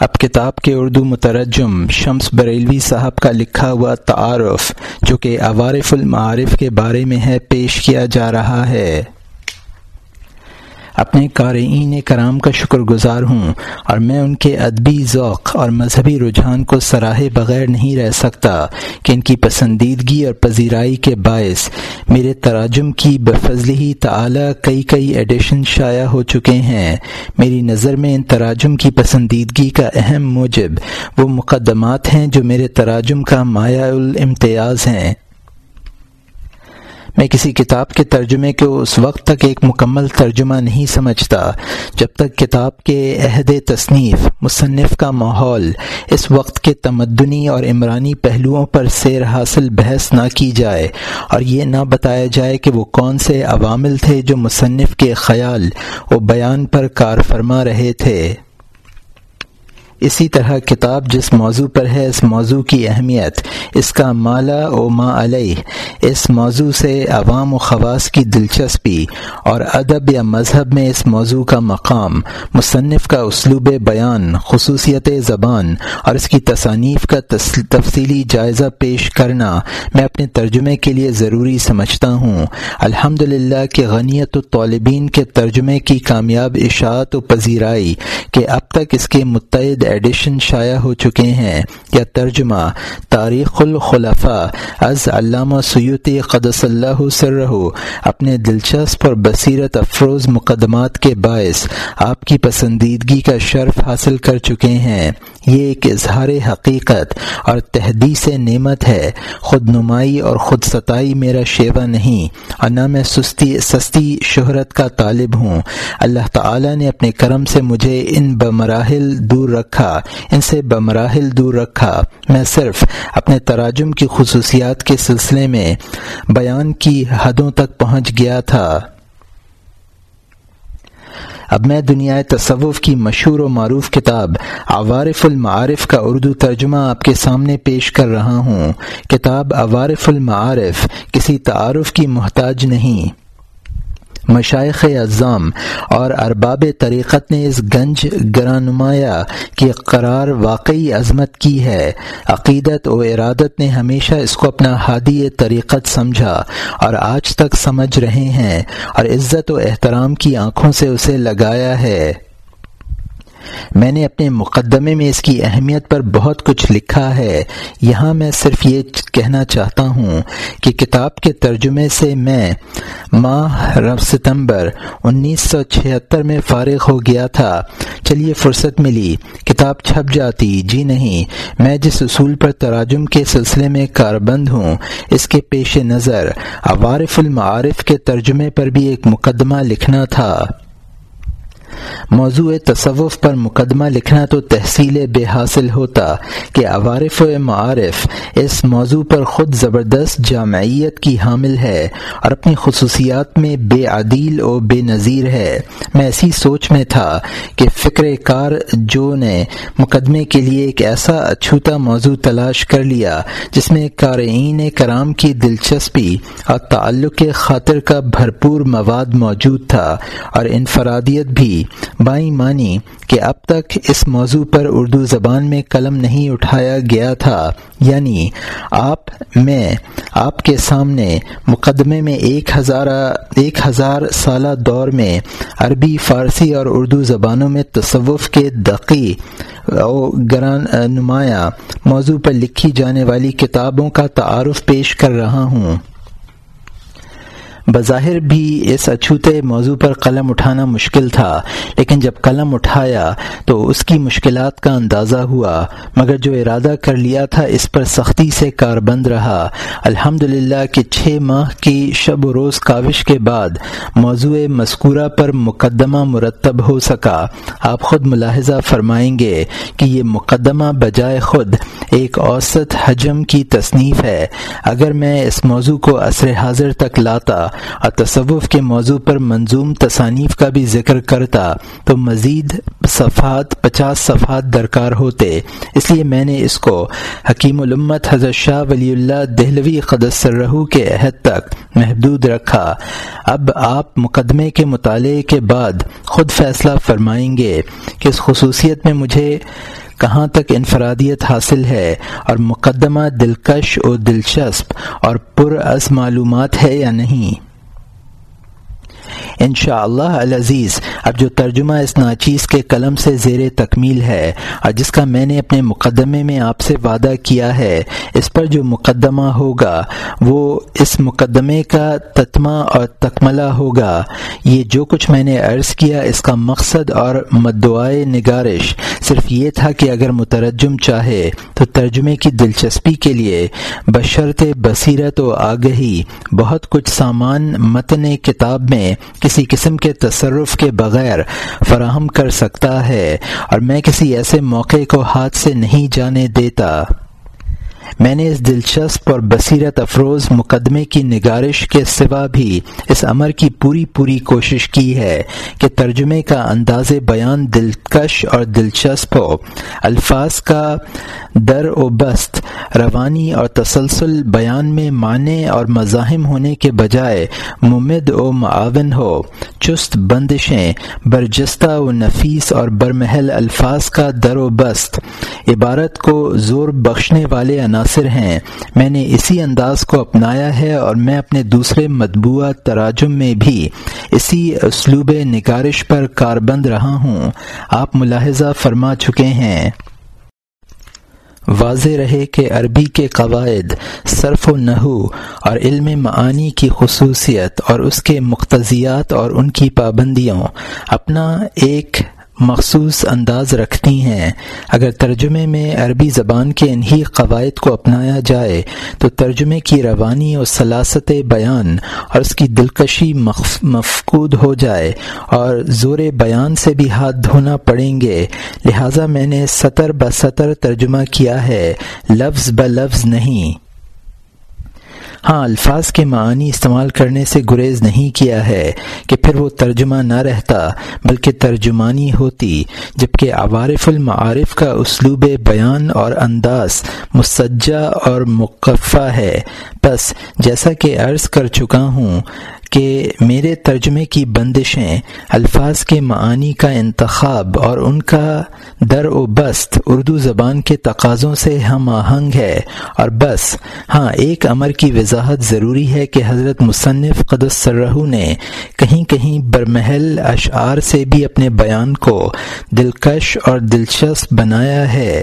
اب کتاب کے اردو مترجم شمس بریلوی صاحب کا لکھا ہوا تعارف، جو کہ عوارف المعارف کے بارے میں ہے، پیش کیا جا رہا ہے۔ اپنے قارئین کرام کا شکر گزار ہوں اور میں ان کے ادبی ذوق اور مذہبی رجحان کو سراہے بغیر نہیں رہ سکتا کہ ان کی پسندیدگی اور پذیرائی کے باعث میرے تراجم کی بفضل ہی تعلیٰ کئی کئی ایڈیشن شائع ہو چکے ہیں۔ میری نظر میں ان تراجم کی پسندیدگی کا اہم موجب وہ مقدمات ہیں جو میرے تراجم کا مایا الامتیاز ہیں۔ میں کسی کتاب کے ترجمے کو اس وقت تک ایک مکمل ترجمہ نہیں سمجھتا، جب تک کتاب کے عہد تصنیف، مصنف کا ماحول، اس وقت کے تمدنی اور عمرانی پہلوؤں پر سیر حاصل بحث نہ کی جائے اور یہ نہ بتایا جائے کہ وہ کون سے عوامل تھے جو مصنف کے خیال و بیان پر کار فرما رہے تھے۔ اسی طرح کتاب جس موضوع پر ہے، اس موضوع کی اہمیت، اس کا مالا و ما علیہ، اس موضوع سے عوام و خواص کی دلچسپی اور ادب یا مذہب میں اس موضوع کا مقام، مصنف کا اسلوب بیان، خصوصیت زبان اور اس کی تصانیف کا تفصیلی جائزہ پیش کرنا میں اپنے ترجمے کے لیے ضروری سمجھتا ہوں۔ الحمد للہ کہ غنیت و طالبین کے ترجمے کی کامیاب اشاعت و پذیرائی کہ اب تک اس کے متعد ایڈیشن شائع ہو چکے ہیں۔ یا ترجمہ، تاریخ الخلفاء، از علامہ سیوتی قدس اللہ سرہ۔ اپنے دلچسپ اور بصیرت افروز مقدمات کے باعث آپ کی پسندیدگی کا شرف حاصل کر چکے ہیں۔ یہ ایک اظہار حقیقت اور تحدیث نعمت ہے۔ خود نمائی اور خود ستائی میرا شیوا نہیں اور نہ میں سستی سستی شہرت کا طالب ہوں۔ اللہ تعالی نے اپنے کرم سے مجھے ان بمراحل دور رکھا۔ رکھا ان سے بمراحل دور رکھا۔ میں صرف اپنے تراجم کی خصوصیات کے سلسلے میں بیان کی حدوں تک پہنچ گیا تھا۔ اب میں دنیا تصوف کی مشہور و معروف کتاب عوارف المعارف کا اردو ترجمہ آپ کے سامنے پیش کر رہا ہوں۔ کتاب عوارف المعارف کسی تعارف کی محتاج نہیں۔ مشائق اعظام اور ارباب طریقت نے اس گنج گرانمایہ کی قرار واقعی عظمت کی ہے۔ عقیدت و ارادت نے ہمیشہ اس کو اپنا ہادی طریقت سمجھا اور آج تک سمجھ رہے ہیں اور عزت و احترام کی آنکھوں سے اسے لگایا ہے۔ میں نے اپنے مقدمے میں اس کی اہمیت پر بہت کچھ لکھا ہے۔ یہاں میں صرف یہ کہنا چاہتا ہوں کہ کتاب کے ترجمے سے میں ماہ رب ستمبر انیس سو چھہتر میں فارغ ہو گیا تھا۔ چلیے فرصت ملی۔ کتاب چھپ جاتی۔ جی نہیں، میں جس اصول پر تراجم کے سلسلے میں کاربند ہوں، اس کے پیش نظر عوارف المعارف کے ترجمے پر بھی ایک مقدمہ لکھنا تھا۔ موضوع تصوف پر مقدمہ لکھنا تو تحصیل بے حاصل ہوتا کہ عوارف و معارف اس موضوع پر خود زبردست جامعیت کی حامل ہے اور اپنی خصوصیات میں بے عدیل و بے نظیر ہے۔ میں ایسی سوچ میں تھا کہ فکر کار جو نے مقدمے کے لیے ایک ایسا اچھوتا موضوع تلاش کر لیا جس میں قارئین کرام کی دلچسپی اور تعلق خاطر کا بھرپور مواد موجود تھا اور انفرادیت بھی بائیں مانی کہ اب تک اس موضوع پر اردو زبان میں قلم نہیں اٹھایا گیا تھا۔ یعنی آپ، میں، آپ کے سامنے مقدمے میں ایک ہزار ایک ہزار سالہ دور میں عربی، فارسی اور اردو زبانوں میں تصوف کے دقی گران، نمایاں موضوع پر لکھی جانے والی کتابوں کا تعارف پیش کر رہا ہوں۔ بظاہر بھی اس اچھوتے موضوع پر قلم اٹھانا مشکل تھا، لیکن جب قلم اٹھایا تو اس کی مشکلات کا اندازہ ہوا، مگر جو ارادہ کر لیا تھا اس پر سختی سے کار بند رہا۔ الحمد للہ کہ چھ ماہ کی شب و روز کاوش کے بعد موضوع مذکورہ پر مقدمہ مرتب ہو سکا۔ آپ خود ملاحظہ فرمائیں گے کہ یہ مقدمہ بجائے خود ایک اوسط حجم کی تصنیف ہے۔ اگر میں اس موضوع کو عصر حاضر تک لاتا اور تصوف کے موضوع پر منظوم تصانیف کا بھی ذکر کرتا تو مزید صفحات پچاس صفحات درکار ہوتے۔ اس لیے میں نے اس کو حکیم الامت حضرت شاہ ولی اللہ دہلوی قدسرہ کے عہد تک محدود رکھا۔ اب آپ مقدمے کے مطالعے کے بعد خود فیصلہ فرمائیں گے کہ اس خصوصیت میں مجھے کہاں تک انفرادیت حاصل ہے اور مقدمہ دلکش و دلچسپ اور پر از معلومات ہے یا نہیں۔ ان شاء اللہ العزیز اب جو ترجمہ اس ناچیز کے قلم سے زیر تکمیل ہے اور جس کا میں نے اپنے مقدمے میں آپ سے وعدہ کیا ہے، اس پر جو مقدمہ ہوگا، وہ اس مقدمے کا تتمہ اور تکملہ ہوگا۔ یہ جو کچھ میں نے عرض کیا، اس کا مقصد اور مدعائے نگارش صرف یہ تھا کہ اگر مترجم چاہے تو ترجمے کی دلچسپی کے لیے بشرط بصیرت و آگہی، بہت کچھ سامان متن کتاب میں کسی قسم کے تصرف کے بغیر فراہم کر سکتا ہے اور میں کسی ایسے موقع کو ہاتھ سے نہیں جانے دیتا۔ میں نے اس دلچسپ اور بصیرت افروز مقدمے کی نگارش کے سوا بھی اس امر کی پوری پوری کوشش کی ہے کہ ترجمے کا انداز بیان دلکش اور دلچسپ ہو۔ الفاظ کا در و بست، روانی اور تسلسل بیان میں معنی اور مزاحم ہونے کے بجائے ممد و معاون ہو۔ چست بندشیں، برجستہ و نفیس اور برمحل الفاظ کا در و بست۔ عبارت کو زور بخشنے والے عناصر ہیں۔ میں نے اسی انداز کو اپنایا ہے اور میں اپنے دوسرے مطبوعہ تراجم میں بھی اسی اسلوب نگارش پر کاربند رہا ہوں۔ آپ ملاحظہ فرما چکے ہیں۔ واضح رہے کہ عربی کے قواعد صرف و نحو اور علم معانی کی خصوصیت اور اس کے مقتضیات اور ان کی پابندیوں، اپنا ایک مخصوص انداز رکھتی ہیں۔ اگر ترجمے میں عربی زبان کے انہی قواعد کو اپنایا جائے، تو ترجمے کی روانی اور سلاست بیان اور اس کی دلکشی مفقود ہو جائے اور زور بیان سے بھی ہاتھ دھونا پڑیں گے۔ لہٰذا میں نے سطر ب سطر ترجمہ کیا ہے، لفظ ب لفظ نہیں۔ ہاں الفاظ کے معنی استعمال کرنے سے گریز نہیں کیا ہے کہ پھر وہ ترجمہ نہ رہتا، بلکہ ترجمانی ہوتی، جبکہ عوارف المعارف کا اسلوب بیان اور انداز مسجہ اور مقفع ہے۔ بس جیسا کہ عرض کر چکا ہوں کہ میرے ترجمے کی بندشیں الفاظ کے معانی کا انتخاب اور ان کا در و بست اردو زبان کے تقاضوں سے ہم آہنگ ہے اور بس ہاں ایک امر کی وضاحت ضروری ہے کہ حضرت مصنف قدس سرہو نے کہیں کہیں برمحل اشعار سے بھی اپنے بیان کو دلکش اور دلچسپ بنایا ہے۔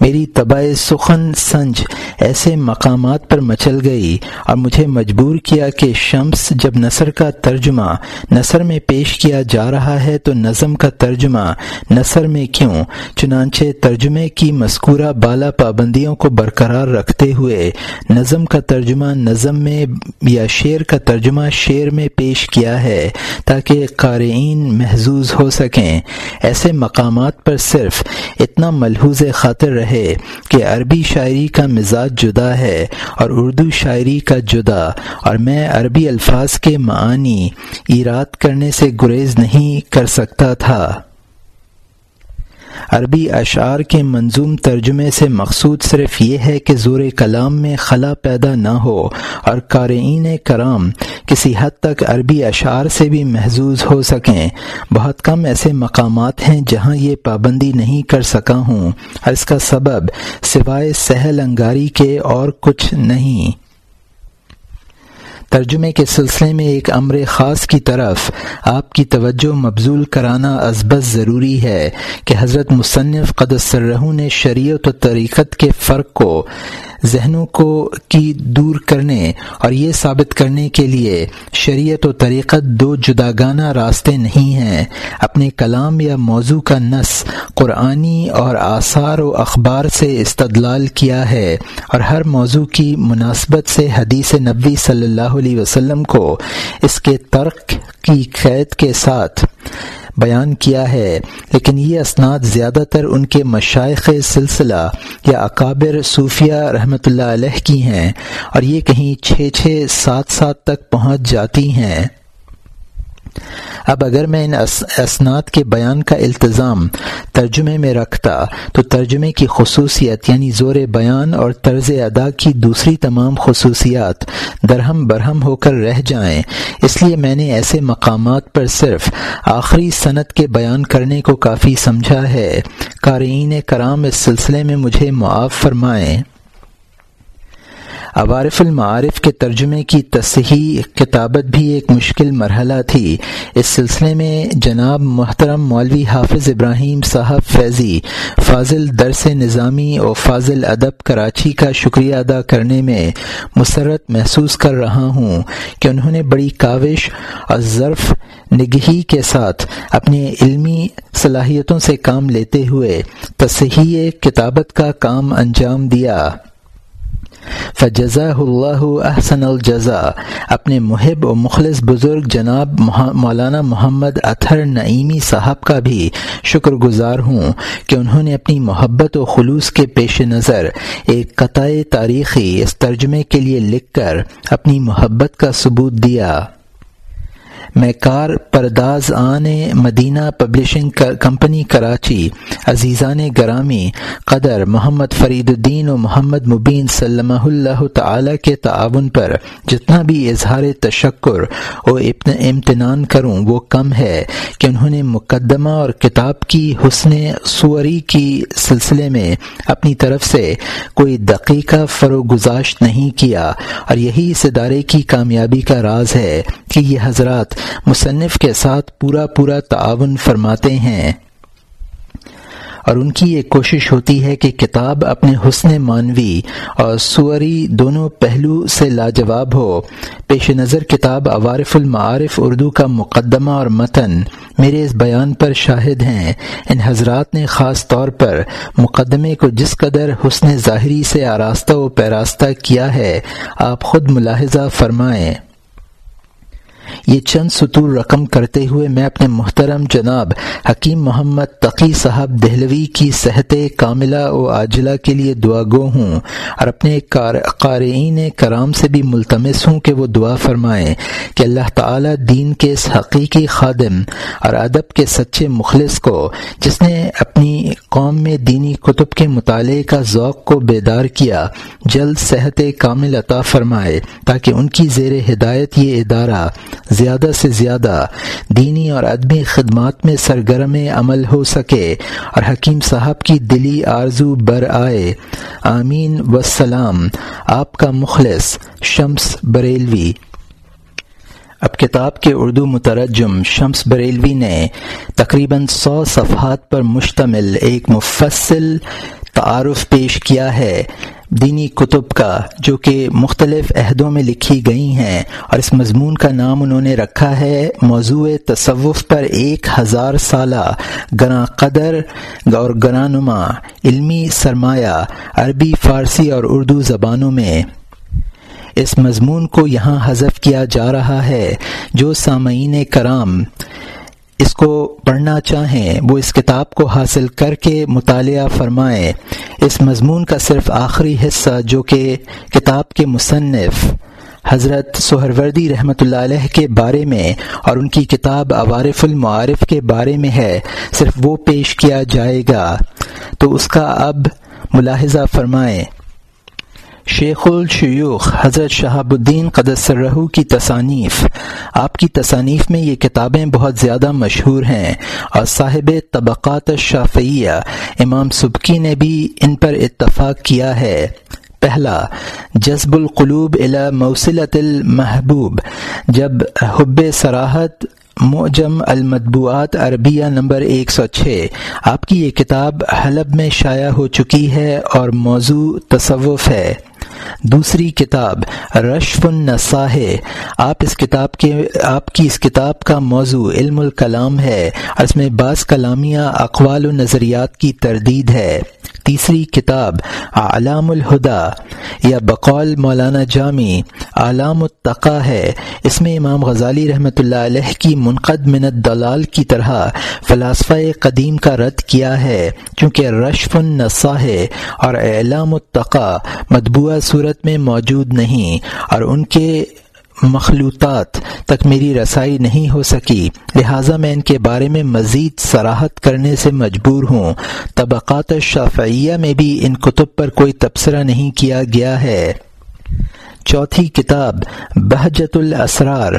میری طبع سخن سنج ایسے مقامات پر مچل گئی اور مجھے مجبور کیا کہ شمس جب نثر کا ترجمہ نثر میں پیش کیا جا رہا ہے تو نظم کا ترجمہ نثر میں کیوں؟ چنانچہ ترجمے کی مذکورہ بالا پابندیوں کو برقرار رکھتے ہوئے نظم کا ترجمہ نظم میں یا شعر کا ترجمہ شعر میں پیش کیا ہے تاکہ قارئین محظوظ ہو سکیں۔ ایسے مقامات پر صرف اتنا ملحوظ خاطر رہے ہے کہ عربی شاعری کا مزاج جدا ہے اور اردو شاعری کا جدا، اور میں عربی الفاظ کے معانی ایراد کرنے سے گریز نہیں کر سکتا تھا۔ عربی اشعار کے منظوم ترجمے سے مقصود صرف یہ ہے کہ زور کلام میں خلا پیدا نہ ہو اور قارئین کرام کسی حد تک عربی اشعار سے بھی محظوظ ہو سکیں۔ بہت کم ایسے مقامات ہیں جہاں یہ پابندی نہیں کر سکا ہوں۔ اور اس کا سبب سوائے سہل انگاری کے اور کچھ نہیں۔ ترجمے کے سلسلے میں ایک امر خاص کی طرف آپ کی توجہ مبزول کرانا ازبز ضروری ہے کہ حضرت مصنف قدس نے شریعت و طریقت کے فرق کو، ذہنوں کو کی دور کرنے اور یہ ثابت کرنے کے لیے شریعت و طریقت دو جداگانہ راستے نہیں ہیں۔ اپنے کلام یا موضوع کا نس قرآنی اور آثار و اخبار سے استدلال کیا ہے اور ہر موضوع کی مناسبت سے حدیث نبی صلی اللہ علیہ وسلم کو اس کے ترک کی قید کے ساتھ بیان کیا ہے، لیکن یہ اسناد زیادہ تر ان کے مشائق سلسلہ یا اکابر صوفیہ رحمۃ اللہ علیہ کی ہیں اور یہ کہیں چھ چھ سات سات تک پہنچ جاتی ہیں۔ اب اگر میں ان اسناد کے بیان کا التظام ترجمے میں رکھتا، تو ترجمے کی خصوصیت یعنی زور بیان اور طرز ادا کی دوسری تمام خصوصیات درہم برہم ہو کر رہ جائیں۔ اس لیے میں نے ایسے مقامات پر صرف آخری صنعت کے بیان کرنے کو کافی سمجھا ہے۔ قارئین کرام اس سلسلے میں مجھے معاف فرمائیں۔ عوارف المعارف کے ترجمے کی تصحیح، کتابت بھی ایک مشکل مرحلہ تھی۔ اس سلسلے میں جناب محترم مولوی حافظ ابراہیم صاحب فیضی، فاضل درس نظامی اور فاضل ادب کراچی کا شکریہ ادا کرنے میں مسرت محسوس کر رہا ہوں کہ انہوں نے بڑی کاوش اور ظرف نگہی کے ساتھ اپنی علمی صلاحیتوں سے کام لیتے ہوئے تصحیح، کتابت کا کام انجام دیا۔ فجزا اللہ احسن الجزا اپنے محب و مخلص بزرگ جناب مولانا محمد اطہر نعیمی صاحب کا بھی شکر گزار ہوں کہ انہوں نے اپنی محبت و خلوص کے پیش نظر ایک قطع تاریخی اس ترجمے کے لیے لکھ کر اپنی محبت کا ثبوت دیا۔ میں کار پرداز آن مدینہ پبلشنگ کمپنی کراچی، عزیزان گرامی، قدر محمد فرید الدین و محمد مبین صلی اللہ تعالی کے تعاون پر جتنا بھی اظہار تشکر و امتنان کروں، وہ کم ہے کہ انہوں نے مقدمہ اور کتاب کی حسن سوری کی سلسلے میں اپنی طرف سے کوئی دقیقہ فروغ گزاشت نہیں کیا اور یہی اس ادارے کی کامیابی کا راز ہے کہ یہ حضرات مصنف کے ساتھ پورا پورا تعاون فرماتے ہیں۔ اور ان کی یہ کوشش ہوتی ہے کہ کتاب اپنے حسن مانوی اور سوری دونوں پہلو سے لاجواب ہو۔ پیش نظر کتاب عوارف المعارف اردو کا مقدمہ اور متن میرے اس بیان پر شاہد ہیں۔ ان حضرات نے خاص طور پر مقدمے کو جس قدر حسن ظاہری سے آراستہ و پیراستہ کیا ہے، آپ خود ملاحظہ فرمائیں۔ یہ چند سطور رقم کرتے ہوئے میں اپنے محترم جناب حکیم محمد تقی صاحب دہلوی کی صحت کاملہ و عاجلہ کے لیے دعا گو ہوں اور اپنے قارئین کرام سے بھی ملتمس ہوں کہ وہ دعا فرمائیں کہ اللہ تعالی دین کے اس حقیقی خادم اور ادب کے سچے مخلص کو جس نے اپنی قوم میں دینی کتب کے مطالعے کا ذوق کو بیدار کیا، جلد صحت کامل عطا فرمائے تاکہ ان کی زیر ہدایت یہ ادارہ زیادہ سے زیادہ دینی اور ادبی خدمات میں سرگرم عمل ہو سکے اور حکیم صاحب کی دلی آرزو بر آئے۔ آمین۔ وسلام آپ کا مخلص شمس بریلوی۔ اب کتاب کے اردو مترجم شمس بریلوی نے تقریباً سو صفحات پر مشتمل ایک مفصل تعارف پیش کیا ہے۔ دینی کتب کا جو کہ مختلف عہدوں میں لکھی گئی ہیں اور اس مضمون کا نام انہوں نے رکھا ہے موضوع تصوف پر ایک ہزار سالہ گراں قدر اور گراں نما علمی سرمایہ عربی، فارسی اور اردو زبانوں میں۔ اس مضمون کو یہاں حذف کیا جا رہا ہے جو سامعین کرام اس کو پڑھنا چاہیں، وہ اس کتاب کو حاصل کر کے مطالعہ فرمائیں اس مضمون کا صرف آخری حصہ جو کہ کتاب کے مصنف حضرت سہروردی رحمۃ اللہ علیہ کے بارے میں اور ان کی کتاب عوارف المعارف کے بارے میں ہے، صرف وہ پیش کیا جائے گا۔ تو اس کا اب ملاحظہ فرمائیں۔ شیخ الشیوخ حضرت شہاب الدین قدسرہ کی تصانیف۔ آپ کی تصانیف میں یہ کتابیں بہت زیادہ مشہور ہیں اور صاحب طبقات شافعیہ امام سبکی نے بھی ان پر اتفاق کیا ہے۔ پہلا، جذب القلوب الى موصلت المحبوب، جب حب سراحت معجم المطبوعات عربیہ نمبر ایک سو چھ۔ آپ کی یہ کتاب حلب میں شائع ہو چکی ہے اور موضوع تصوف ہے۔ دوسری کتاب رشف النسا ہے آپ اس کتاب کے آپ کی اس کتاب کا موضوع علم الکلام ہے، اور اس میں بعض کلامیہ اقوال و نظریات کی تردید ہے۔ تیسری کتاب علام الہدا یا بقول مولانا جامی علام التقا ہے۔ اس میں امام غزالی رحمۃ اللہ علیہ کی منقد منت دلال کی طرح فلاسفہ قدیم کا رد کیا ہے، چونکہ رشف النسا ہے اور اعلام التقا مطبوعہ صورت میں موجود نہیں اور ان کے مخلوطات تک میری رسائی نہیں ہو سکی، لہٰذا میں ان کے بارے میں مزید سراحت کرنے سے مجبور ہوں۔ طبقات شافعیہ میں بھی ان کتب پر کوئی تبصرہ نہیں کیا گیا ہے۔ چوتھی کتاب بہجت الاسرار۔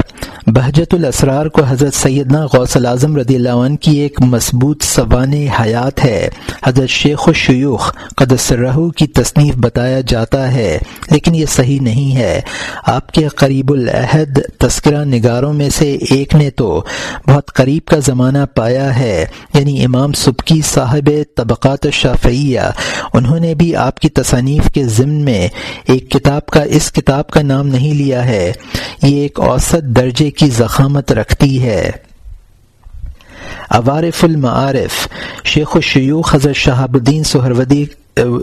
بہجت الاسرار کو حضرت سیدنا غوث العظم رضی اللہ عنہ کی ایک مضبوط سوان حیات ہے۔ حضرت شیخ و شیوخ قدسرہو کی تصنیف بتایا جاتا ہے، لیکن یہ صحیح نہیں ہے۔ آپ کے قریب العہد تذکرہ نگاروں میں سے ایک نے تو بہت قریب کا زمانہ پایا ہے یعنی امام سبکی صاحب طبقات شافعیہ۔ انہوں نے بھی آپ کی تصانیف کے ضمن میں ایک کتاب کا اس کتاب کتاب کا نام نہیں لیا ہے، یہ ایک اوسط درجے کی زخامت رکھتی ہے۔ عوارف المعارف، شیخ الشیوخ حضرت شہاب الدین سہرودی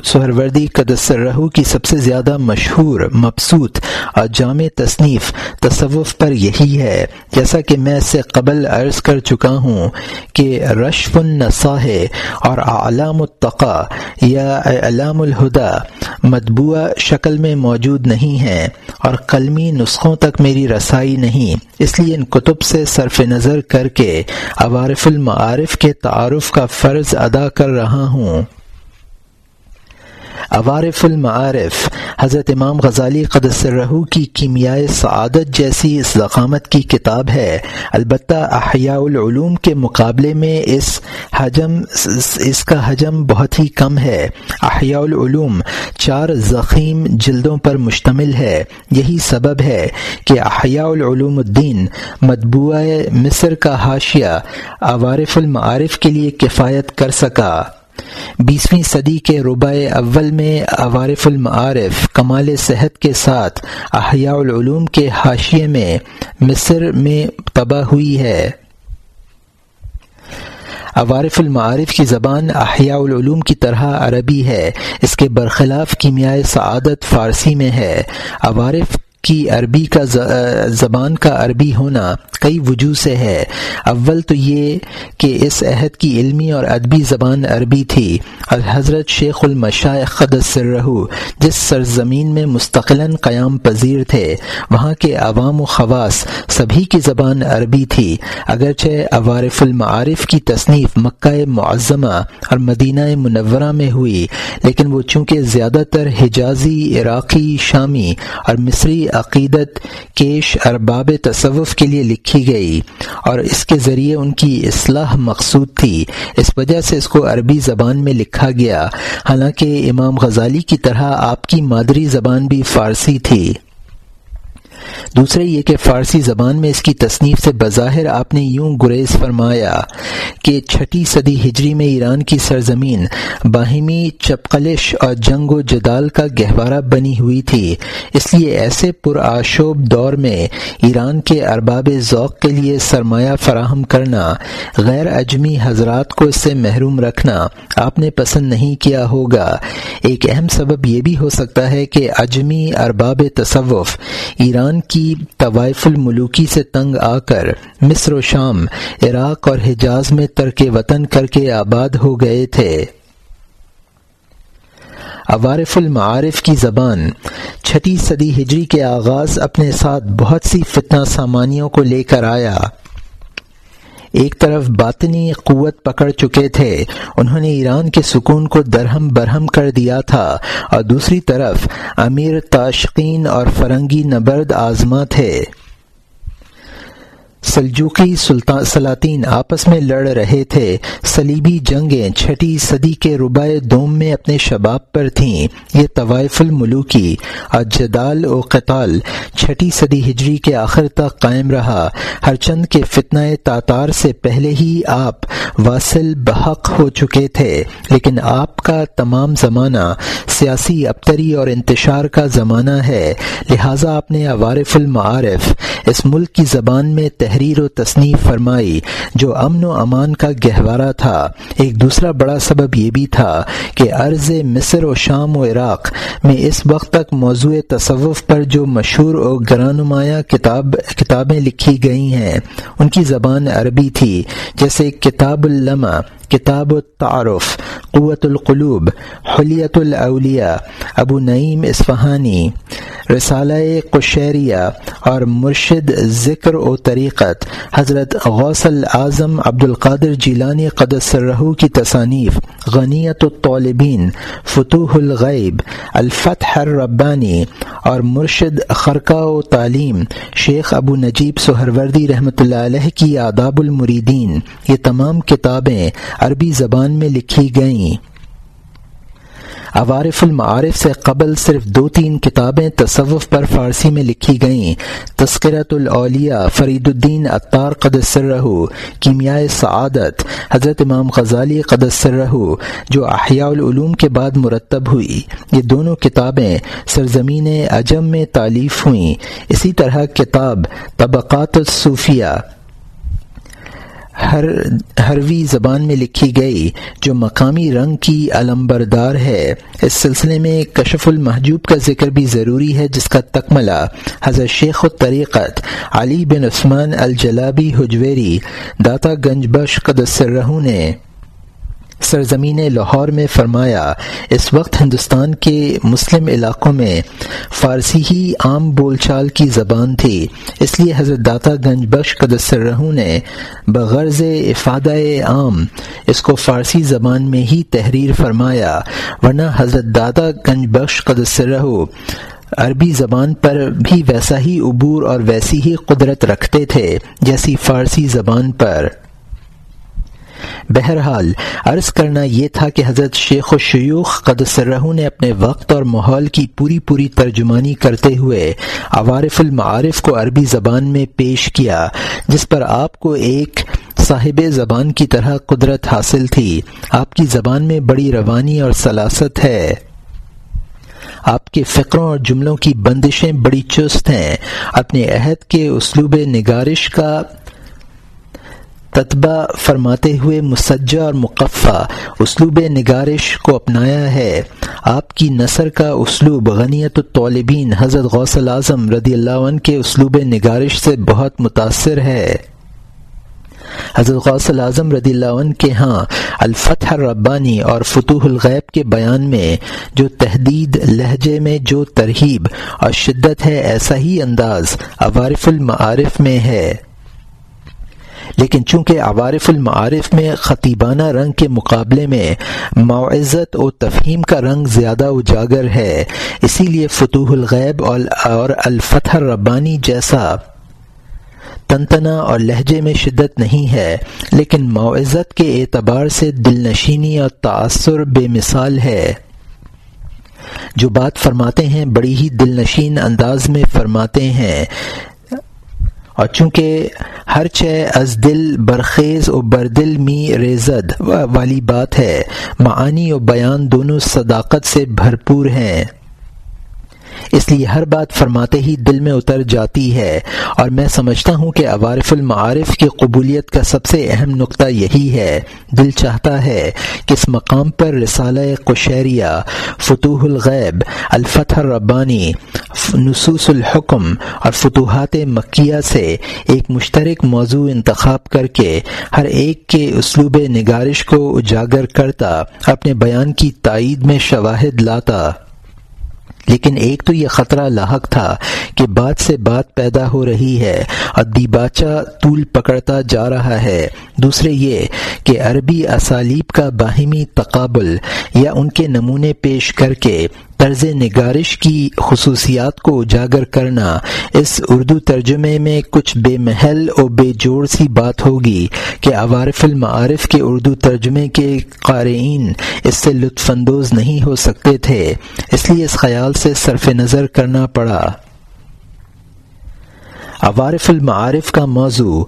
سہروردی سہروردی رہو کی سب سے زیادہ مشہور، مبسوط اور جامع تصنیف تصوف پر یہی ہے۔ جیسا کہ میں اس سے قبل عرض کر چکا ہوں کہ رشف النصاح اور علام التقا یا علام الہدا مطبوع شکل میں موجود نہیں ہیں اور قلمی نسخوں تک میری رسائی نہیں۔ اس لیے ان کتب سے صرف نظر کر کے عوارف المعارف کے تعارف کا فرض ادا کر رہا ہوں۔ عوارف المعارف، حضرت امام غزالی قدس رہو کی کیمیائے سعادت جیسی اس ذخامت کی کتاب ہے۔ البتہ احیاء العلوم کے مقابلے میں اس حجم، اس کا حجم بہت ہی کم ہے۔ احیاء العلوم چار ضخیم جلدوں پر مشتمل ہے۔ یہی سبب ہے کہ احیاء العلوم الدین مطبوع مصر کا حاشیہ عوارف المعارف کے لیے کفایت کر سکا۔ بیسویں صدی کے ربع اول میں عوارف المعارف کمال صحت کے ساتھ احیاء العلوم کے حاشیے میں مصر میں تباہ ہوئی ہے۔ عوارف المعارف کی زبان احیاء العلوم کی طرح عربی ہے۔ اس کے برخلاف کیمیائے سعادت فارسی میں ہے۔ عوارف کی عربی کا زبان کا عربی ہونا کئی وجوہ سے ہے۔ اول تو یہ کہ اس عہد کی علمی اور ادبی زبان عربی تھی اور حضرت شیخ رہو جس سرزمین میں مستقل قیام پذیر تھے، وہاں کے عوام و خواص سبھی کی زبان عربی تھی۔ اگرچہ عوارف المعارف کی تصنیف مکہ معظمہ اور مدینہ منورہ میں ہوئی، لیکن وہ چونکہ زیادہ تر حجازی، عراقی، شامی اور مصری عقیدت، کیش، ارباب تصوف کے لیے لکھی گئی اور اس کے ذریعے ان کی اصلاح مقصود تھی۔ اس وجہ سے اس کو عربی زبان میں لکھا گیا۔ حالانکہ امام غزالی کی طرح آپ کی مادری زبان بھی فارسی تھی۔ دوسرے یہ کہ فارسی زبان میں اس کی تصنیف سے بظاہر آپ نے یوں گریز فرمایا کہ چھٹی صدی ہجری میں ایران کی سرزمین باہمی چپقلش اور جنگ و جدال کا گہوارہ بنی ہوئی تھی۔ اس لیے ایسے پرآشوب دور میں ایران کے ارباب ذوق کے لیے سرمایہ فراہم کرنا، غیر اجمی حضرات کو اس سے محروم رکھنا آپ نے پسند نہیں کیا ہوگا۔ ایک اہم سبب یہ بھی ہو سکتا ہے کہ اجمی ارباب تصوف ایران کی طوائف الملوکی سے تنگ آ کر مصر و شام، عراق اور حجاز میں ترک وطن کر کے آباد ہو گئے تھے۔ عوارف المعارف کی زبان، چھٹی صدی ہجری کے آغاز اپنے ساتھ بہت سی فتنہ سامانیوں کو لے کر آیا۔ ایک طرف باطنی قوت پکڑ چکے تھے، انہوں نے ایران کے سکون کو درہم برہم کر دیا تھا، اور دوسری طرف امیر تاشقین اور فرنگی نبرد آزما تھے۔ سلجوقی سلطان سلاطین آپس میں لڑ رہے تھے۔ سلیبی جنگیں چھٹی صدی کے ربائے دوم میں اپنے شباب پر تھیں۔ یہ طوائف الملوکی اور جدال و قتال، چھٹی صدی ہجری کے آخر تک قائم رہا۔ ہر چند کے فتنہ تاتار سے پہلے ہی آپ واصل بحق ہو چکے تھے۔ لیکن آپ کا تمام زمانہ سیاسی ابتری اور انتشار کا زمانہ ہے۔ لہٰذا آپ نے عوارف المعارف اس ملک کی زبان میں تحریر و تصنیف فرمائی جو امن و امان کا گہوارہ تھا۔ ایک دوسرا بڑا سبب یہ بھی تھا کہ عرض مصر و شام و عراق میں اس وقت تک موضوع تصوف پر جو مشہور و گرانمایہ کتاب کتابیں لکھی گئی ہیں، ان کی زبان عربی تھی، جیسے کتاب الما کتاب التعارف، قوت القلوب حلیت الاولیاء، ابو نعیم اصفہانی، رسالہ قشیریہ اور مرشد ذکر و طریقت، حضرت غوث العظم عبد القادر جیلانی قدر کی تصانیف غنیت الطالبین، فتوح الغیب، الفتح الربانی اور مرشد خرقہ و تعلیم، شیخ ابو نجیب سہروردی رحمۃ اللہ علیہ کی آداب المریدین، یہ تمام کتابیں عربی زبان میں لکھی گئیں۔ عوارف المعارف سے قبل صرف دو تین کتابیں تصوف پر فارسی میں لکھی گئیں۔ تذکرت الاولیاء، فرید الدین اطار رہو کیمیائے سعادت، حضرت امام غزالی رہو جو احیاء العلوم کے بعد مرتب ہوئی۔ یہ دونوں کتابیں سرزمین اجم میں تعلیف ہوئیں۔ اسی طرح کتاب طبقات الصوفیہ ہر ہروی زبان میں لکھی گئی جو مقامی رنگ کی علمبردار ہے، اس سلسلے میں کشف المحجوب کا ذکر بھی ضروری ہے، جس کا تکملہ حضرت شیخ الطریقت علی بن عثمان الجلابی حجویری، داتا گنج بش قدسرہ نے سرزمین لاہور میں فرمایا، اس وقت ہندوستان کے مسلم علاقوں میں فارسی ہی عام بول چال کی زبان تھی۔ اس لیے حضرت داتا گنج بخش قدسرہ نے بغرض افادہ عام اس کو فارسی زبان میں ہی تحریر فرمایا۔ ورنہ حضرت داتا گنج بخش قدسرہ عربی زبان پر بھی ویسا ہی عبور اور ویسی ہی قدرت رکھتے تھے جیسی فارسی زبان پر۔ بہرحال عرض کرنا یہ تھا کہ حضرت شیخ و شیوخ قدسرہ نے اپنے وقت اور ماحول کی پوری پوری ترجمانی کرتے ہوئے عوارف المعارف کو عربی زبان میں پیش کیا، جس پر آپ کو ایک صاحب زبان کی طرح قدرت حاصل تھی۔ آپ کی زبان میں بڑی روانی اور سلاست ہے۔ آپ کے فقروں اور جملوں کی بندشیں بڑی چست ہیں۔ اپنے عہد کے اسلوب نگارش کا تتبہ فرماتے ہوئے مسجہ اور مقفع اسلوب نگارش کو اپنایا ہے۔ آپ کی نثر کا اسلوب غنیت الطالبین حضرت غوث اعظم رضی اللہ عنہ کے اسلوب نگارش سے بہت متاثر ہے۔ حضرت غوث اعظم رضی اللہ عنہ کے ہاں الفتح الربانی اور فتوح الغیب کے بیان میں جو تحدید لہجے میں جو ترہیب اور شدت ہے ایسا ہی انداز عوارف المعارف میں ہے۔ لیکن چونکہ عوارف المعارف میں خطیبانہ رنگ کے مقابلے میں معزت و تفہیم کا رنگ زیادہ اجاگر ہے، اسی لیے فتوح الغیب اور الفتح ربانی جیسا تنتنا اور لہجے میں شدت نہیں ہے، لیکن معزت کے اعتبار سے دل نشینی اور تأثر بے مثال ہے۔ جو بات فرماتے ہیں، بڑی ہی دل نشین انداز میں فرماتے ہیں۔ اور چونکہ ہر از دل برخیز و بردل می ریزد والی بات ہے، معانی و بیان دونوں صداقت سے بھرپور ہیں۔ اس لیے ہر بات فرماتے ہی دل میں اتر جاتی ہے۔ اور میں سمجھتا ہوں کہ عوارف المعارف کی قبولیت کا سب سے اہم نقطہ یہی ہے۔ دل چاہتا ہے کہ اس مقام پر رسالہ قشیریہ، فتوح الغیب، الفتح الربانی، نصوص الحکم اور فتوحات مکیہ سے ایک مشترک موضوع انتخاب کر کے ہر ایک کے اسلوب نگارش کو اجاگر کرتا، اپنے بیان کی تائید میں شواہد لاتا۔ لیکن ایک تو یہ خطرہ لاحق تھا کہ بات سے بات پیدا ہو رہی ہے اور دیباچہ طول پکڑتا جا رہا ہے۔ دوسرے یہ کہ عربی اسالیب کا باہمی تقابل یا ان کے نمونے پیش کر کے طرز نگارش کی خصوصیات کو اجاگر کرنا۔ اس اردو ترجمے میں کچھ بے محل اور بے جوڑ سی بات ہوگی کہ عوارف المعارف کے اردو ترجمے کے قارئین اس سے لطف اندوز نہیں ہو سکتے تھے۔ اس لیے اس خیال سے صرف نظر کرنا پڑا۔ عوارف المعارف کا موضوع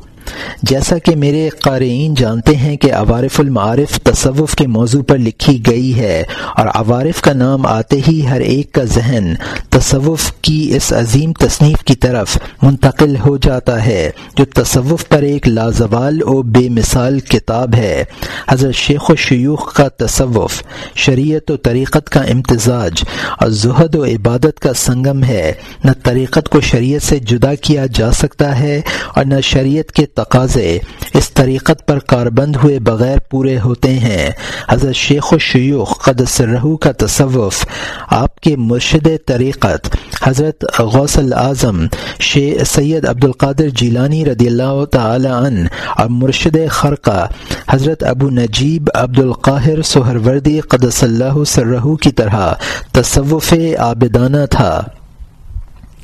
جیسا کہ میرے قارئین جانتے ہیں کہ عوارف المعارف تصوف کے موضوع پر لکھی گئی ہے، اور عوارف کا نام آتے ہی ہر ایک کا ذہن تصوف کی اس عظیم تصنیف کی طرف منتقل ہو جاتا ہے، جو تصوف پر ایک لازوال و بے مثال کتاب ہے۔ حضرت شیخ و شیوخ کا تصوف شریعت و طریقت کا امتزاج اور زہد و عبادت کا سنگم ہے۔ نہ طریقت کو شریعت سے جدا کیا جا سکتا ہے اور نہ شریعت کے تقاضے اس طریقت پر کاربند ہوئے بغیر پورے ہوتے ہیں۔ حضرت شیخ و شیوخ قدس رہو کا تصوف، آپ کے مرشد طریقت، حضرت غوث العظم سید عبد القادر جیلانی رضی اللہ تعالی عنہ اور مرشد خرقہ حضرت ابو نجیب عبد القاہر سہروردی قدس اللہ سرہو کی طرح تصوف عابدانہ تھا۔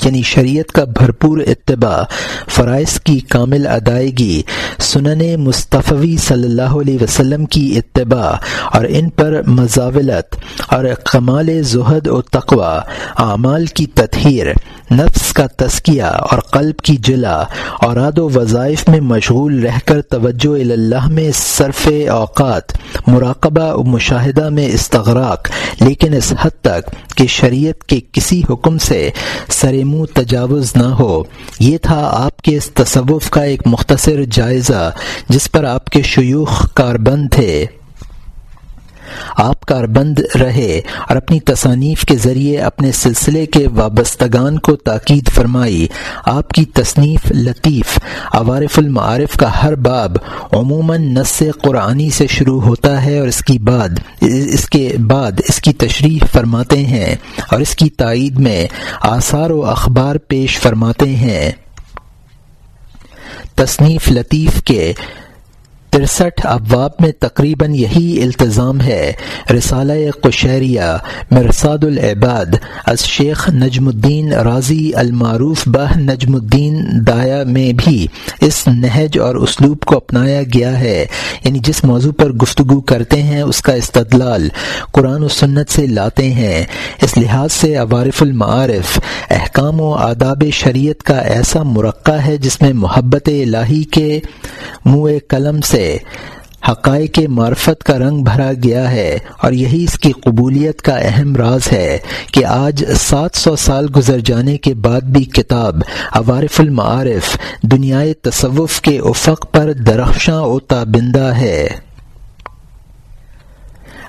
یعنی شریعت کا بھرپور اتباع فرائض کی کامل ادائیگی، سنن مصطفی صلی اللہ علیہ وسلم کی اتباع، اور ان پر مزاولت اور کمال زہد و تقوا اعمال کی تطہیر، نفس کا تسکیہ اور قلب کی جلا اوراد و وظائف میں مشغول رہ کر توجہ اللہ میں صرف اوقات، مراقبہ و مشاہدہ میں استغراق، لیکن اس حد تک کہ شریعت کے کسی حکم سے سر منہ تجاوز نہ ہو۔ یہ تھا آپ کے اس تصوف کا ایک مختصر جائزہ جس پر آپ کے شیوخ کاربند تھے۔ آپ کاربند رہے اور اپنی تصانیف کے ذریعے اپنے سلسلے کے وابستگان کو تاکید فرمائی۔ آپ کی تصنیف لطیف، عوارف المعارف کا ہر باب عموماً نس قرآنی سے شروع ہوتا ہے اور اس کی بعد، اس کے بعد اس کی تشریح فرماتے ہیں اور اس کی تائید میں آثار و اخبار پیش فرماتے ہیں۔ تصنیف لطیف کے ترسٹھ ابواب میں تقریباً یہی التظام ہے۔ رسالہ قشیریہ مرساد العباد از شیخ نجم الدین راضی المعروف بہ نجم الدین دایا میں بھی اس نہج اور اسلوب کو اپنایا گیا ہے۔ یعنی جس موضوع پر گفتگو کرتے ہیں، اس کا استدلال قرآن و سنت سے لاتے ہیں۔ اس لحاظ سے عوارف المعارف، احکام و آداب شریعت کا ایسا مرقع ہے جس میں محبت الہی کے منہ قلم سے حقائق معرفت کا رنگ بھرا گیا ہے اور یہی اس کی قبولیت کا اہم راز ہے کہ آج سات سو سال گزر جانے کے بعد بھی کتاب عوارف المعارف دنیائے تصوف کے افق پر درخشاں و تابندہ ہے۔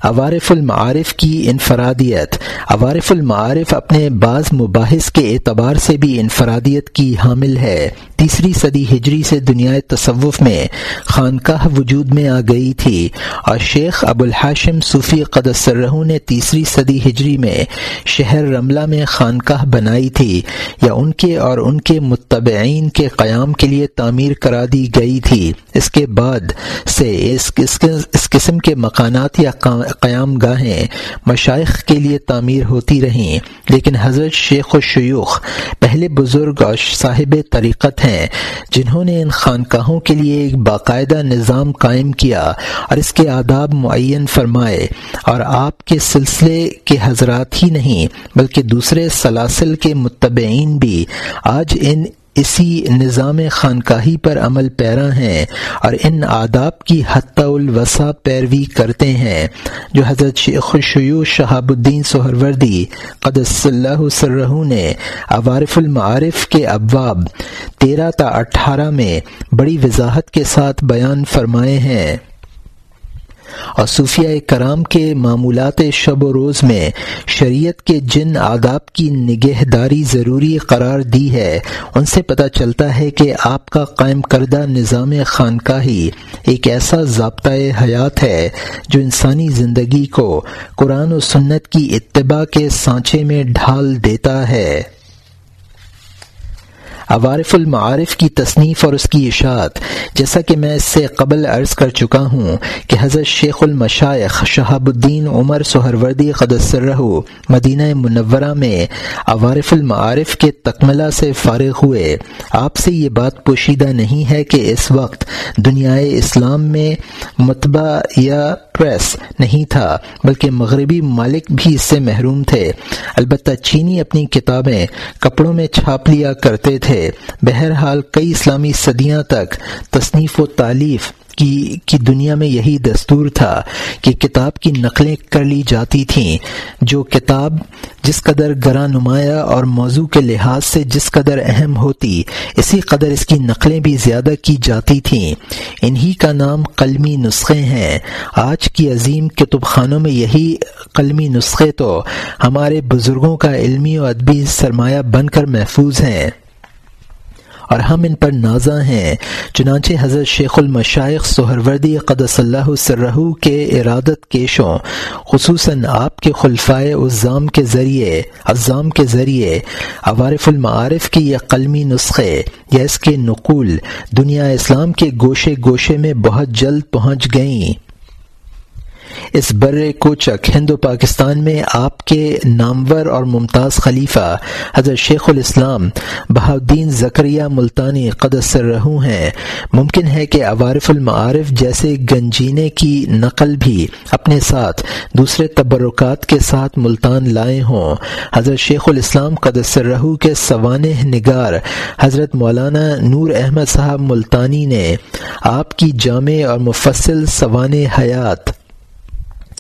عوارف المعارف کی انفرادیت۔ عوارف المعارف اپنے بعض مباحث کے اعتبار سے بھی انفرادیت کی حامل ہے۔ تیسری صدی ہجری سے دنیا تصوف میں خانقاہ وجود میں آ گئی تھی۔ اور شیخ ابو الحاشم صوفی قدسرہ نے تیسری صدی ہجری میں شہر رملہ میں خانقاہ بنائی تھی، یا ان کے اور ان کے متبعین کے قیام کے لیے تعمیر کرا دی گئی تھی۔ اس کے بعد سے اس قسم کے مکانات یا قیام گاہیں مشائق کے لیے تعمیر ہوتی رہیں، لیکن حضرت شیخ و شیوخ پہلے بزرگ اور صاحب طریقت ہیں، جنہوں نے ان خانقاہوں کے لیے ایک باقاعدہ نظام قائم کیا اور اس کے آداب معین فرمائے اور آپ کے سلسلے کے حضرات ہی نہیں، بلکہ دوسرے سلاسل کے متبعین بھی۔ آج ان اسی نظام خانقاہی پر عمل پیرا ہیں اور ان آداب کی حتی الوسا پیروی کرتے ہیں۔ جو حضرت شیخ شیو شہاب الدین سہروردی قدس اللہ سرہ نے عوارف المعارف کے ابواب تیرہ تا اٹھارہ میں بڑی وضاحت کے ساتھ بیان فرمائے ہیں۔ اور صوفیہ کرام کے معمولات شب و روز میں شریعت کے جن آداب کی نگہداری ضروری قرار دی ہے، ان سے پتہ چلتا ہے کہ آپ کا قائم کردہ نظام خانقاہی ایک ایسا ضابطۂ حیات ہے جو انسانی زندگی کو قرآن و سنت کی اتباع کے سانچے میں ڈھال دیتا ہے۔ عوارف المعارف کی تصنیف اور اس کی اشاعت، جیسا کہ میں اس سے قبل عرض کر چکا ہوں کہ حضرت شیخ المشائق شہاب الدین عمر سہروردی قدسرہ مدینہ منورہ میں عوارف المعارف کے تکملہ سے فارغ ہوئے۔ آپ سے یہ بات پوشیدہ نہیں ہے کہ اس وقت دنیائے اسلام میں متبع یا پریس نہیں تھا، بلکہ مغربی مالک بھی اس سے محروم تھے۔ البتہ چینی اپنی کتابیں کپڑوں میں چھاپ لیا کرتے تھے۔ بہرحال کئی اسلامی صدیاں تک تصنیف و تعلیف کی کی دنیا میں یہی دستور تھا کہ کتاب کی نقلیں کر لی جاتی تھیں، جو کتاب جس قدر گراں نمایاں اور موضوع کے لحاظ سے جس قدر اہم ہوتی، اسی قدر اس کی نقلیں بھی زیادہ کی جاتی تھیں۔ انہی کا نام قلمی نسخے ہیں۔ آج کی عظیم کتب خانوں میں یہی قلمی نسخے تو ہمارے بزرگوں کا علمی و ادبی سرمایہ بن کر محفوظ ہیں۔ اور ہم ان پر نازاں ہیں۔ چنانچہ حضرت شیخ المشائق سہروردی قدس اللہ سرہ کے ارادت کیشوں خصوصاً آپ کے خلفائے الزام کے ذریعے اضام کے ذریعے، عوارف المعارف کی یہ قلمی نسخے، یا اس کے نقول، دنیا اسلام کے گوشے گوشے میں بہت جلد پہنچ گئیں۔ اس بر کوچک ہندو پاکستان میں آپ کے نامور اور ممتاز خلیفہ حضرت شیخ الاسلام بہاؤدین زکریہ ملتانی قدس رہو ہیں۔ ممکن ہے کہ عوارف المعارف جیسے گنجینے کی نقل بھی اپنے ساتھ دوسرے تبرکات کے ساتھ ملتان لائے ہوں۔ حضرت شیخ الاسلام قدس رہو کے سوانح نگار حضرت مولانا نور احمد صاحب ملتانی نے آپ کی جامع اور مفصل سوانح حیات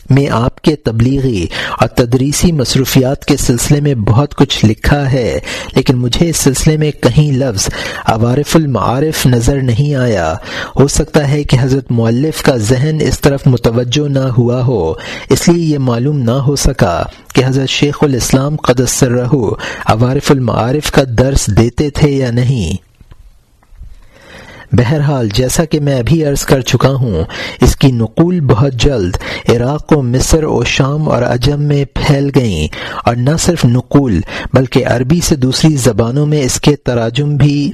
میں آپ کے تبلیغی اور تدریسی مصروفیات کے سلسلے میں بہت کچھ لکھا ہے، لیکن مجھے اس سلسلے میں کہیں لفظ عوارف المعارف نظر نہیں آیا۔ ہو سکتا ہے کہ حضرت مؤلف کا ذہن اس طرف متوجہ نہ ہوا ہو، اس لیے یہ معلوم نہ ہو سکا کہ حضرت شیخ الاسلام قدر رہو عوارف المعارف کا درس دیتے تھے یا نہیں۔ بہرحال جیسا کہ میں ابھی عرض کر چکا ہوں، اس کی نقول بہت جلد عراق و مصر و شام اور عجم میں پھیل گئیں، اور نہ صرف نقول، بلکہ عربی سے دوسری زبانوں میں اس کے تراجم بھی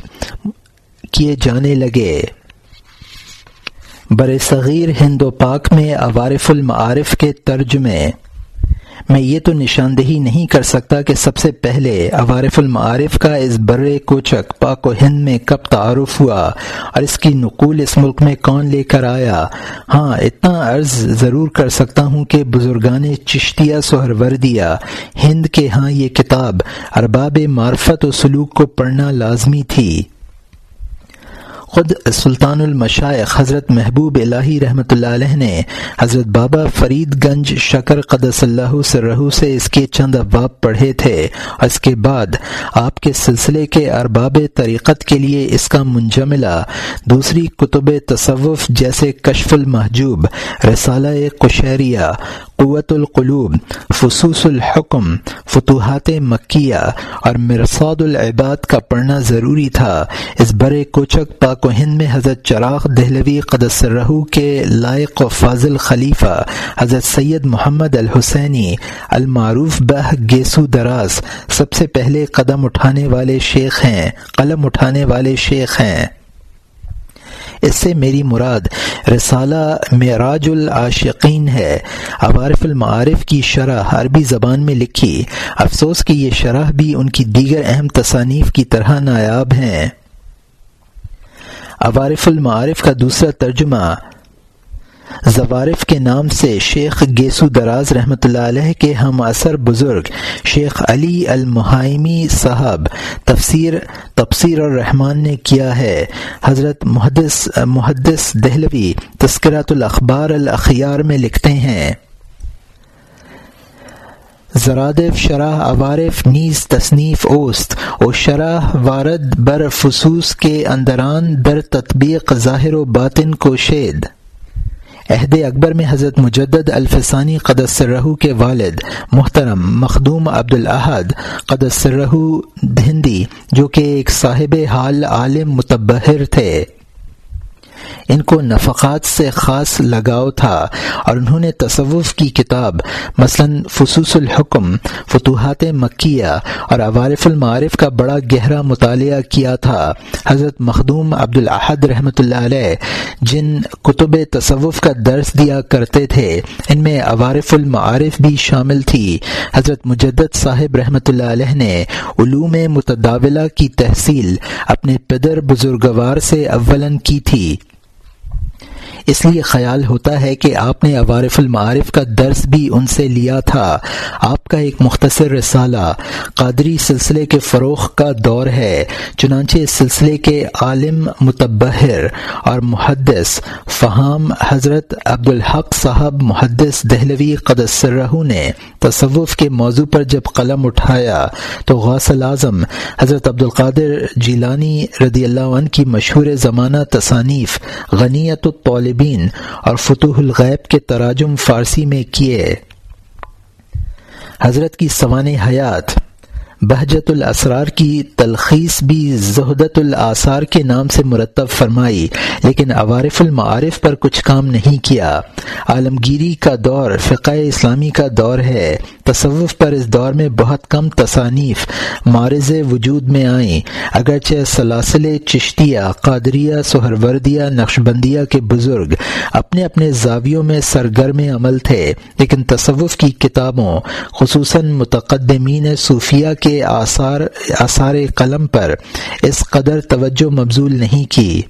کیے جانے لگے۔ بر صغیر ہند و پاک میں عوارف المعارف کے ترجمے۔ میں یہ تو نشاندہی نہیں کر سکتا کہ سب سے پہلے عوارف المعارف کا اس بر کوچک پاک و ہند میں کب تعارف ہوا اور اس کی نقول اس ملک میں کون لے کر آیا؟ ہاں اتنا عرض ضرور کر سکتا ہوں کہ بزرگان چشتیہ سہروردیہ، ہند کے ہاں یہ کتاب ارباب معرفت و سلوک کو پڑھنا لازمی تھی۔ خود سلطان المشائق حضرت محبوب الہی رحمۃ اللہ علیہ نے حضرت بابا فرید گنج شکر قدس اللہ سرہ سے اس کے چند ابواب پڑھے تھے اور اس کے بعد آپ کے سلسلے کے ارباب طریقت کے لیے اس کا منجملہ دوسری کتب تصوف جیسے کشف المحجوب، رسالہ قشیریہ قوت القلوب فصوص الحکم، فتوحات مکیہ اور مرساد العباد کا پڑھنا ضروری تھا۔ اس برے کوچک پاک و ہند میں حضرت چراغ دہلوی قدس رہو کے لائق و فاضل خلیفہ حضرت سید محمد الحسینی المعروف بہ گیسو دراز سب سے پہلے قدم اٹھانے والے شیخ ہیں، قلم اٹھانے والے شیخ ہیں۔ اس سے میری مراد رسالہ معراج العاشقین ہے۔ عوارف المعارف کی شرح عربی زبان میں لکھی۔ افسوس کہ یہ شرح بھی ان کی دیگر اہم تصانیف کی طرح نایاب ہیں۔ عوارف المعارف کا دوسرا ترجمہ زوارف کے نام سے شیخ گیسو دراز رحمۃ اللہ علیہ کے ہم اثر بزرگ شیخ علی المحائمی صاحب تفسیر تفسیر الرحمان نے کیا ہے۔ حضرت محدث محدث دہلوی تذکرات الاخبار الاخیار میں لکھتے ہیں۔ زرادف شرح عوارف نیز تصنیف اوست او شرح وارد بر فصوص کے اندران در تطبیق ظاہر و باطن کو شید۔ عہد اکبر میں حضرت مجدد الفسانی قدسرہو کے والد محترم مخدوم عبد الاحد قدس رہو جو کہ ایک صاحب حال عالم متبہر تھے۔ ان کو نفقات سے خاص لگاؤ تھا اور انہوں نے تصوف کی کتاب، مثلا فصوص الحکم، فتوحات مکیہ اور عوارف المعارف کا بڑا گہرا مطالعہ کیا تھا۔ حضرت مخدوم عبد الحد رحمۃ اللہ علیہ جن کتب تصوف کا درس دیا کرتے تھے، ان میں عوارف المعارف بھی شامل تھی۔ حضرت مجدد صاحب رحمۃ اللہ علیہ نے علوم متداولہ کی تحصیل اپنے پدر بزرگوار سے اولن کی تھی۔ اس لیے خیال ہوتا ہے کہ آپ نے عوارف المعارف کا درس بھی ان سے لیا تھا۔ آپ کا ایک مختصر رسالہ قادری سلسلے کے فروغ کا دور ہے، چنانچہ اس سلسلے کے عالم متبہر اور محدث فہام حضرت عبدالحق صاحب محدث دہلوی قدسرہ نے تصوف کے موضوع پر جب قلم اٹھایا تو غوث اعظم حضرت عبد القادر جیلانی رضی اللہ عنہ کی مشہور زمانہ تصانیف غنیت الطالبین طالبین اور فتوح الغیب کے تراجم فارسی میں کیے۔ حضرت کی سوان حیات بہجت الاسرار کی تلخیص بھی زہدت الاثار کے نام سے مرتب فرمائی، لیکن عوارف المعارف پر کچھ کام نہیں کیا۔ عالمگیری کا دور، فقہ اسلامی کا دور ہے۔ تصوف پر اس دور میں بہت کم تصانیف معرض وجود میں آئیں۔ اگرچہ سلاسل چشتیہ، قادریہ، سہروردیہ، نقشبندیہ کے بزرگ اپنے اپنے زاویوں میں سرگرم عمل تھے، لیکن تصوف کی کتابوں، خصوصاً متقدمین صوفیہ کے آثار آثار قلم پر اس قدر توجہ مبزول نہیں کی۔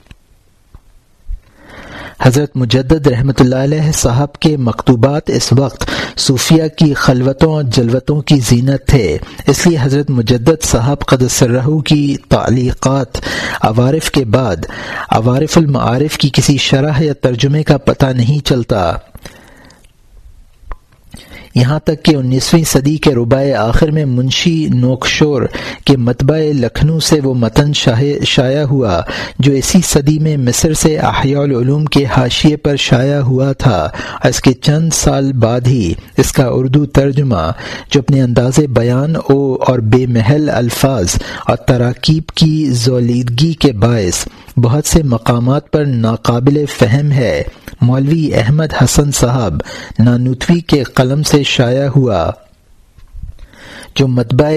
حضرت مجدد رحمۃ اللہ علیہ صاحب کے مکتوبات اس وقت صوفیہ کی خلوتوں اور جلوتوں کی زینت تھے۔ اس لیے حضرت مجدد صاحب قدسرہ کی تعلیقات عوارف کے بعد عوارف المعارف کی کسی شرح یا ترجمے کا پتہ نہیں چلتا۔ یہاں تک کہ انیسویں صدی کے ربائے آخر میں منشی نوکشور کے متبع لکھنؤ سے وہ متن شائع ہوا، جو اسی صدی میں مصر سے احیاء العلوم کے حاشیے پر شائع ہوا تھا۔ اور اس کے چند سال بعد ہی اس کا اردو ترجمہ، جو اپنے انداز بیان او اور بے محل الفاظ اور تراکیب کی زولیدگی کے باعث بہت سے مقامات پر ناقابل فہم ہے۔ مولوی احمد حسن صاحب نانوتوی کے قلم سے شائع ہوا۔ جو مطبع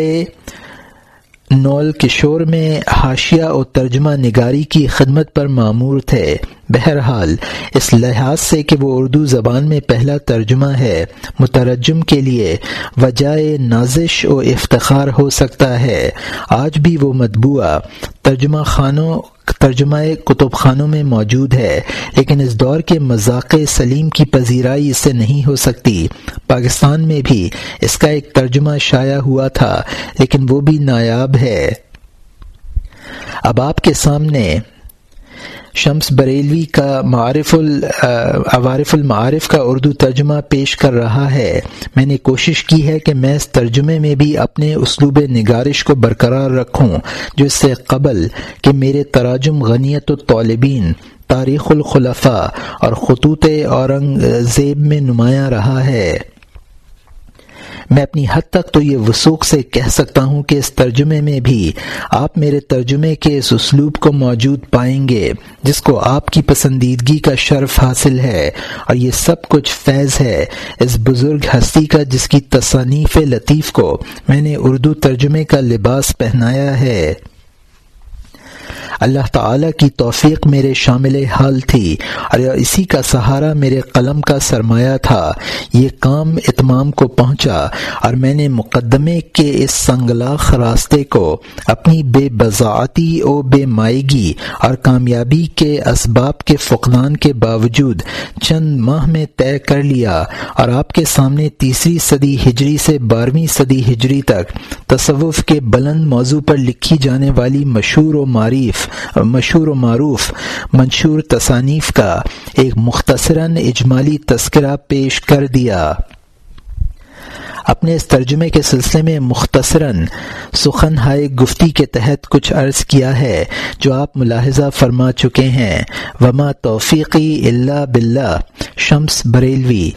نول کشور میں حاشیہ اور ترجمہ نگاری کی خدمت پر معمور تھے۔ بہرحال، اس لحاظ سے کہ وہ اردو زبان میں پہلا ترجمہ ہے، مترجم کے لیے وجہ نازش و افتخار ہو سکتا ہے۔ آج بھی وہ مطبوعہ ترجمہ خانوں، ترجمہ کتب خانوں میں موجود ہے، لیکن اس دور کے مذاق سلیم کی پذیرائی اس سے نہیں ہو سکتی۔ پاکستان میں بھی اس کا ایک ترجمہ شائع ہوا تھا، لیکن وہ بھی نایاب ہے۔ اب آپ کے سامنے شمس بریلوی کا معارف العوارف المعارف کا اردو ترجمہ پیش کر رہا ہے۔ میں نے کوشش کی ہے کہ میں اس ترجمے میں بھی اپنے اسلوب نگارش کو برقرار رکھوں، جو اس سے قبل کہ میرے تراجم غنیت و طالبین تاریخ الخلفاء اور خطوط اورنگ زیب میں نمایاں رہا ہے۔ میں اپنی حد تک تو یہ وسوخ سے کہہ سکتا ہوں کہ اس ترجمے میں بھی آپ میرے ترجمے کے اس اسلوب کو موجود پائیں گے، جس کو آپ کی پسندیدگی کا شرف حاصل ہے اور یہ سب کچھ فیض ہے اس بزرگ ہستی کا جس کی تصانیف لطیف کو میں نے اردو ترجمے کا لباس پہنایا ہے۔ اللہ تعالی کی توفیق میرے شامل حال تھی اور اسی کا سہارا میرے قلم کا سرمایہ تھا۔ یہ کام اتمام کو پہنچا اور میں نے مقدمے کے اس سنگلاخ راستے کو اپنی بے بذاعتی و بے مائیگی اور کامیابی کے اسباب کے فقدان کے باوجود چند ماہ میں طے کر لیا اور آپ کے سامنے تیسری صدی ہجری سے بارہویں صدی ہجری تک تصوف کے بلند موضوع پر لکھی جانے والی مشہور و معریف مشہور و معروف، منشور تصانیف کا ایک مختصراً اجمالی تذکرہ پیش کر دیا۔ اپنے اس ترجمے کے سلسلے میں مختصراً سخن ہائے گفتی کے تحت کچھ عرض کیا ہے، جو آپ ملاحظہ فرما چکے ہیں۔ وما توفیقی اللہ باللہ شمس بریلوی۔